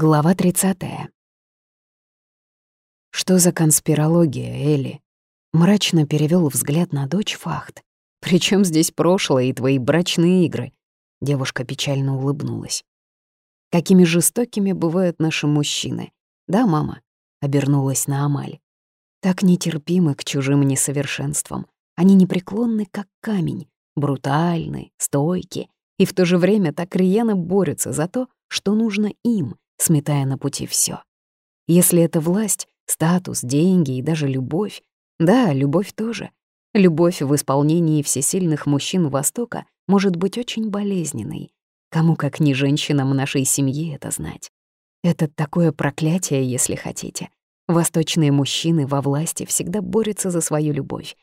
Глава 30. «Что за конспирология, Элли?» Мрачно перевел взгляд на дочь Фахт. «Причем здесь прошлое и твои брачные игры?» Девушка печально улыбнулась. «Какими жестокими бывают наши мужчины. Да, мама?» — обернулась на Амаль. «Так нетерпимы к чужим несовершенствам. Они непреклонны, как камень, брутальны, стойки, и в то же время так рьяно борются за то, что нужно им, сметая на пути все. Если это власть, статус, деньги и даже любовь, да, любовь тоже. Любовь в исполнении всесильных мужчин Востока может быть очень болезненной. Кому как не женщинам нашей семьи это знать. Это такое проклятие, если хотите. Восточные мужчины во власти всегда борются за свою любовь.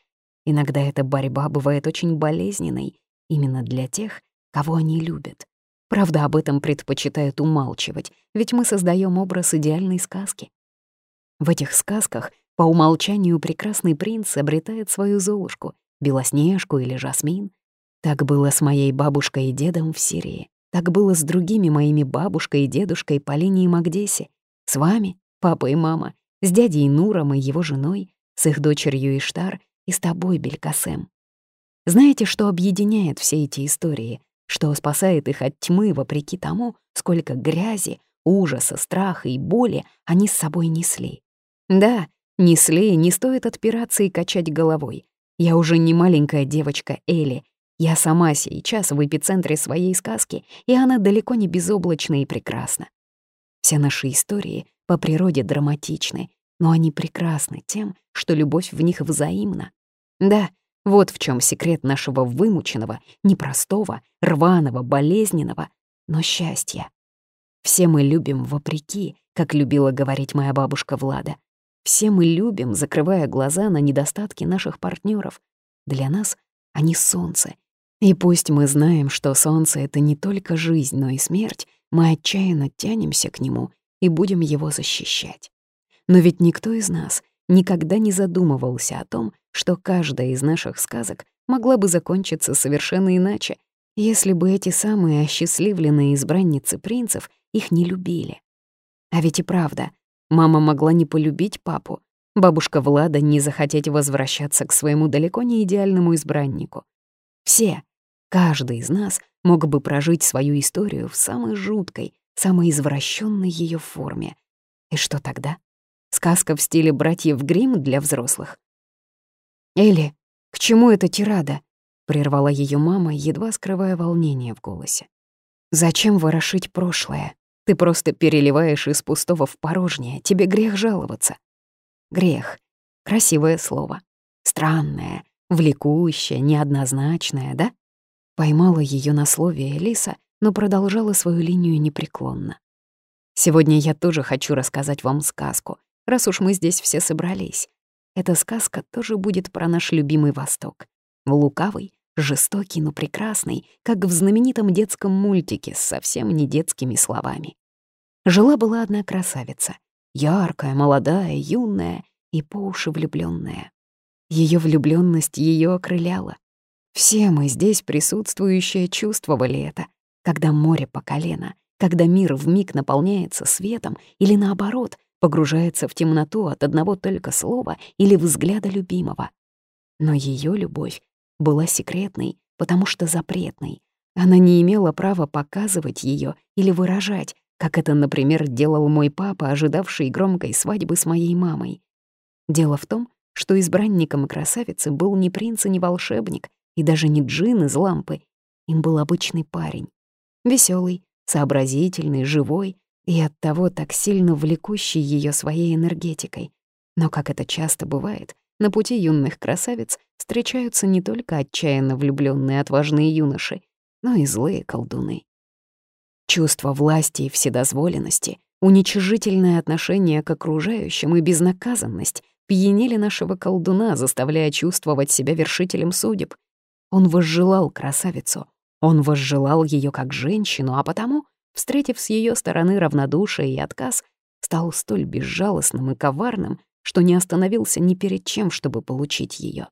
Иногда эта борьба бывает очень болезненной именно для тех, кого они любят. Правда, об этом предпочитают умалчивать, ведь мы создаем образ идеальной сказки. В этих сказках по умолчанию прекрасный принц обретает свою Золушку, Белоснежку или Жасмин. Так было с моей бабушкой и дедом в Сирии. Так было с другими моими бабушкой и дедушкой по линии Магдеси. С вами, папа и мама, с дядей Нуром и его женой, с их дочерью Иштар и с тобой, Белькасем. Знаете, что объединяет все эти истории? Что спасает их от тьмы вопреки тому, сколько грязи, ужаса, страха и боли они с собой несли. Да, несли, не стоит отпираться и качать головой. Я уже не маленькая девочка Элли, я сама сейчас в эпицентре своей сказки, и она далеко не безоблачна и прекрасна. Все наши истории по природе драматичны, но они прекрасны тем, что любовь в них взаимна. Да, вот в чем секрет нашего вымученного, непростого, рваного, болезненного, но счастья. Все мы любим вопреки, как любила говорить моя бабушка Влада. Все мы любим, закрывая глаза на недостатки наших партнеров. Для нас они солнце. И пусть мы знаем, что солнце — это не только жизнь, но и смерть, мы отчаянно тянемся к нему и будем его защищать. Но ведь никто из нас никогда не задумывался о том, что каждая из наших сказок могла бы закончиться совершенно иначе, если бы эти самые осчастливленные избранницы принцев их не любили. А ведь и правда, мама могла не полюбить папу, бабушка Влада не захотеть возвращаться к своему далеко не идеальному избраннику. Все, каждый из нас мог бы прожить свою историю в самой жуткой, самой извращенной ее форме. И что тогда? Сказка в стиле братьев Гримм для взрослых. «Элли, к чему эта тирада?» — прервала ее мама, едва скрывая волнение в голосе. «Зачем ворошить прошлое? Ты просто переливаешь из пустого в порожнее, тебе грех жаловаться». Грех — красивое слово. Странное, влекущее, неоднозначное, да? Поймала ее на слове Элиса, но продолжала свою линию непреклонно. Сегодня я тоже хочу рассказать вам сказку, раз уж мы здесь все собрались. Эта сказка тоже будет про наш любимый Восток. Лукавый, жестокий, но прекрасный, как в знаменитом детском мультике с совсем не детскими словами. Жила-была одна красавица, яркая, молодая, юная и по уши влюбленная. Ее влюбленность ее окрыляла. Все мы здесь присутствующие чувствовали это, когда море по колено, когда мир вмиг наполняется светом или наоборот, погружается в темноту от одного только слова или взгляда любимого. Но ее любовь была секретной, потому что запретной. Она не имела права показывать ее или выражать, как это, например, делал мой папа, ожидавший громкой свадьбы с моей мамой. Дело в том, что избранником красавицы был не принц и не волшебник, и даже не джин из лампы. Им был обычный парень. веселый, сообразительный, живой, и оттого так сильно влекущий ее своей энергетикой. Но, как это часто бывает, на пути юных красавиц встречаются не только отчаянно влюбленные отважные юноши, но и злые колдуны. Чувство власти и вседозволенности, уничижительное отношение к окружающим и безнаказанность пьянили нашего колдуна, заставляя чувствовать себя вершителем судеб. Он возжелал красавицу, он возжелал ее как женщину, а потому встретив с ее стороны равнодушие и отказ, стал столь безжалостным и коварным, что не остановился ни перед чем, чтобы получить ее.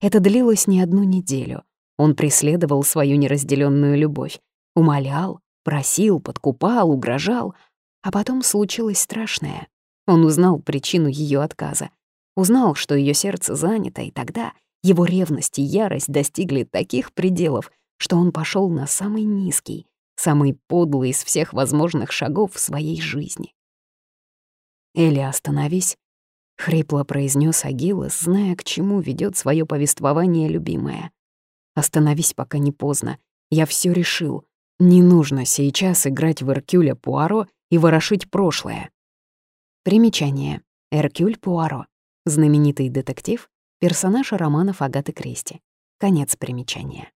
Это длилось не одну неделю. Он преследовал свою неразделенную любовь, умолял, просил, подкупал, угрожал, А потом случилось страшное. Он узнал причину ее отказа. Узнал, что ее сердце занято, и тогда его ревность и ярость достигли таких пределов, что он пошел на самый низкий, самый подлый из всех возможных шагов в своей жизни. «Элли, остановись», — хрипло произнес Агилос, зная, к чему ведет свое повествование любимая. «Остановись, пока не поздно. Я все решил. Не нужно сейчас играть в Эркюля Пуаро и ворошить прошлое». Примечание. Эркюль Пуаро. Знаменитый детектив, персонаж романов Агаты Кристи. Конец примечания.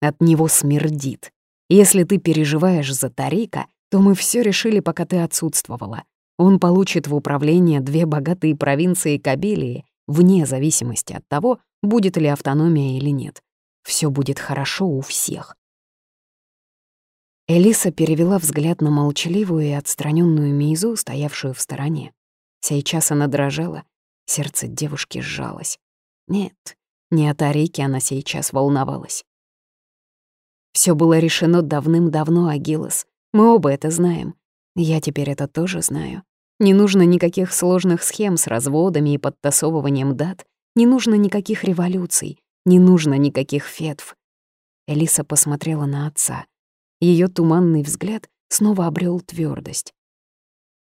От него смердит. Если ты переживаешь за Тарика, то мы все решили, пока ты отсутствовала. Он получит в управление две богатые провинции Кабелии, вне зависимости от того, будет ли автономия или нет. Все будет хорошо у всех. Элиса перевела взгляд на молчаливую и отстраненную Мизу, стоявшую в стороне. Сейчас она дрожала, сердце девушки сжалось. Нет, не о Тарике она сейчас волновалась. Все было решено давным-давно, Агилос. Мы оба это знаем. Я теперь это тоже знаю. Не нужно никаких сложных схем с разводами и подтасовыванием дат. Не нужно никаких революций. Не нужно никаких фетв. Элиса посмотрела на отца. Ее туманный взгляд снова обрел твердость.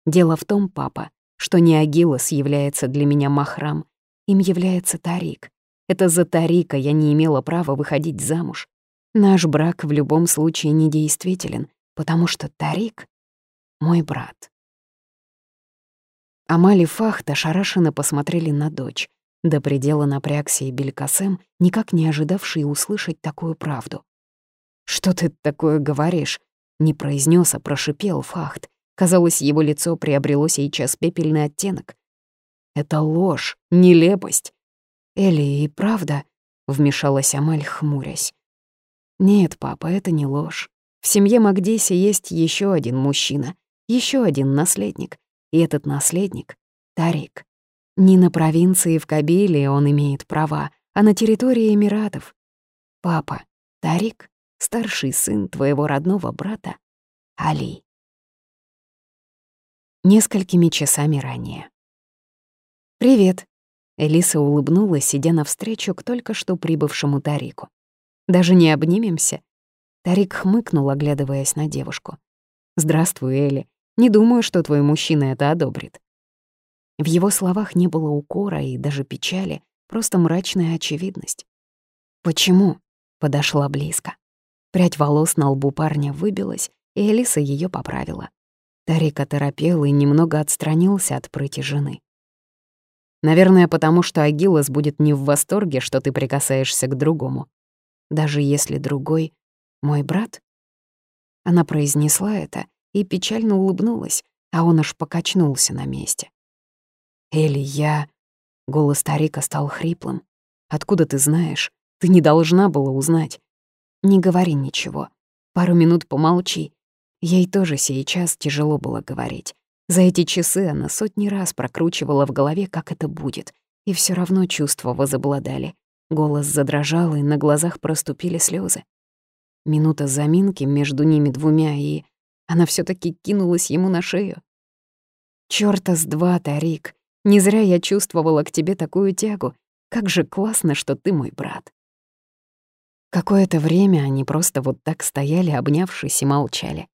«Дело в том, папа, что не Агилос является для меня махрам, им является Тарик. Это за Тарика я не имела права выходить замуж. Наш брак в любом случае недействителен, потому что Тарик — мой брат». Амали Фахт ошарашенно посмотрели на дочь, до предела напрягся и Белькасем, никак не ожидавший услышать такую правду. «Что ты такое говоришь?» — не произнес, а прошипел Фахт. Казалось, его лицо приобрело сейчас пепельный оттенок. «Это ложь, нелепость». «Элли, и правда?» — вмешалась Амаль, хмурясь. «Нет, папа, это не ложь. В семье Магдиси есть еще один мужчина, еще один наследник, и этот наследник — Тарик. Не на провинции в Кабиле он имеет права, а на территории Эмиратов. Папа, Тарик старший сын твоего родного брата Али. Несколькими часами ранее. «Привет», — Элиса улыбнулась, сидя навстречу к только что прибывшему Тарику. «Даже не обнимемся?» Тарик хмыкнул, оглядываясь на девушку. «Здравствуй, Элли. Не думаю, что твой мужчина это одобрит». В его словах не было укора и даже печали, просто мрачная очевидность. «Почему?» — подошла близко. Прядь волос на лбу парня выбилась, и Элиса ее поправила. Тарик оторопел и немного отстранился от прыти жены. «Наверное, потому что Агилос будет не в восторге, что ты прикасаешься к другому. Даже если другой — мой брат?» Она произнесла это и печально улыбнулась, а он аж покачнулся на месте. «Элли, я...» Голос старика стал хриплым. «Откуда ты знаешь? Ты не должна была узнать. Не говори ничего. Пару минут помолчи. Ей тоже сейчас тяжело было говорить. За эти часы она сотни раз прокручивала в голове, как это будет. И все равно чувства возобладали. Голос задрожал, и на глазах проступили слезы. Минута заминки между ними двумя, и она все таки кинулась ему на шею. «Чёрта с два, Тарик! Не зря я чувствовала к тебе такую тягу. Как же классно, что ты мой брат!» Какое-то время они просто вот так стояли, обнявшись и молчали.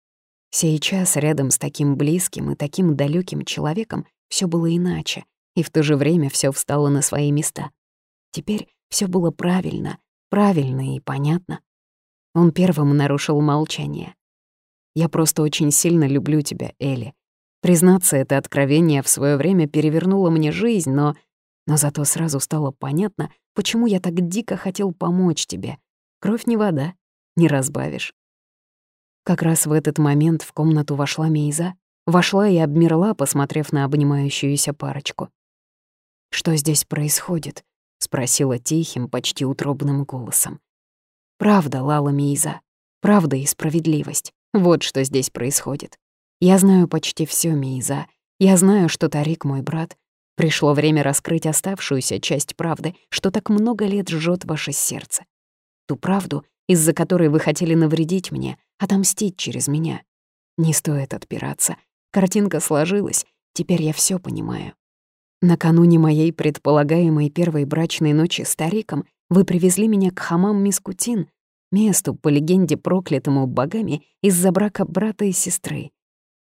Сейчас рядом с таким близким и таким далеким человеком все было иначе, и в то же время все встало на свои места. Теперь все было правильно, правильно и понятно. Он первым нарушил молчание. «Я просто очень сильно люблю тебя, Элли. Признаться, это откровение в свое время перевернуло мне жизнь, но... Но зато сразу стало понятно, почему я так дико хотел помочь тебе, Кровь не вода, не разбавишь. Как раз в этот момент в комнату вошла Мейза, вошла и обмерла, посмотрев на обнимающуюся парочку. «Что здесь происходит?» — спросила тихим, почти утробным голосом. «Правда, Лала Мейза, правда и справедливость. Вот что здесь происходит. Я знаю почти все, Мейза. Я знаю, что Тарик мой брат. Пришло время раскрыть оставшуюся часть правды, что так много лет жжет ваше сердце ту правду, из-за которой вы хотели навредить мне, отомстить через меня. Не стоит отпираться. Картинка сложилась, теперь я все понимаю. Накануне моей предполагаемой первой брачной ночи с Тариком вы привезли меня к хамам Мискутин, месту, по легенде, проклятому богами из-за брака брата и сестры.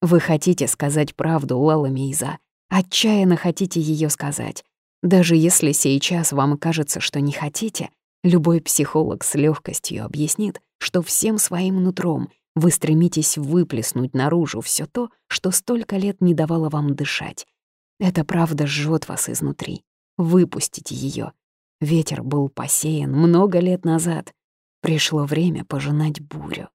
Вы хотите сказать правду, Лала Мейза, отчаянно хотите ее сказать. Даже если сейчас вам кажется, что не хотите, любой психолог с легкостью объяснит, что всем своим нутром вы стремитесь выплеснуть наружу все то, что столько лет не давало вам дышать. Эта правда жжет вас изнутри. Выпустите ее. Ветер был посеян много лет назад. Пришло время пожинать бурю.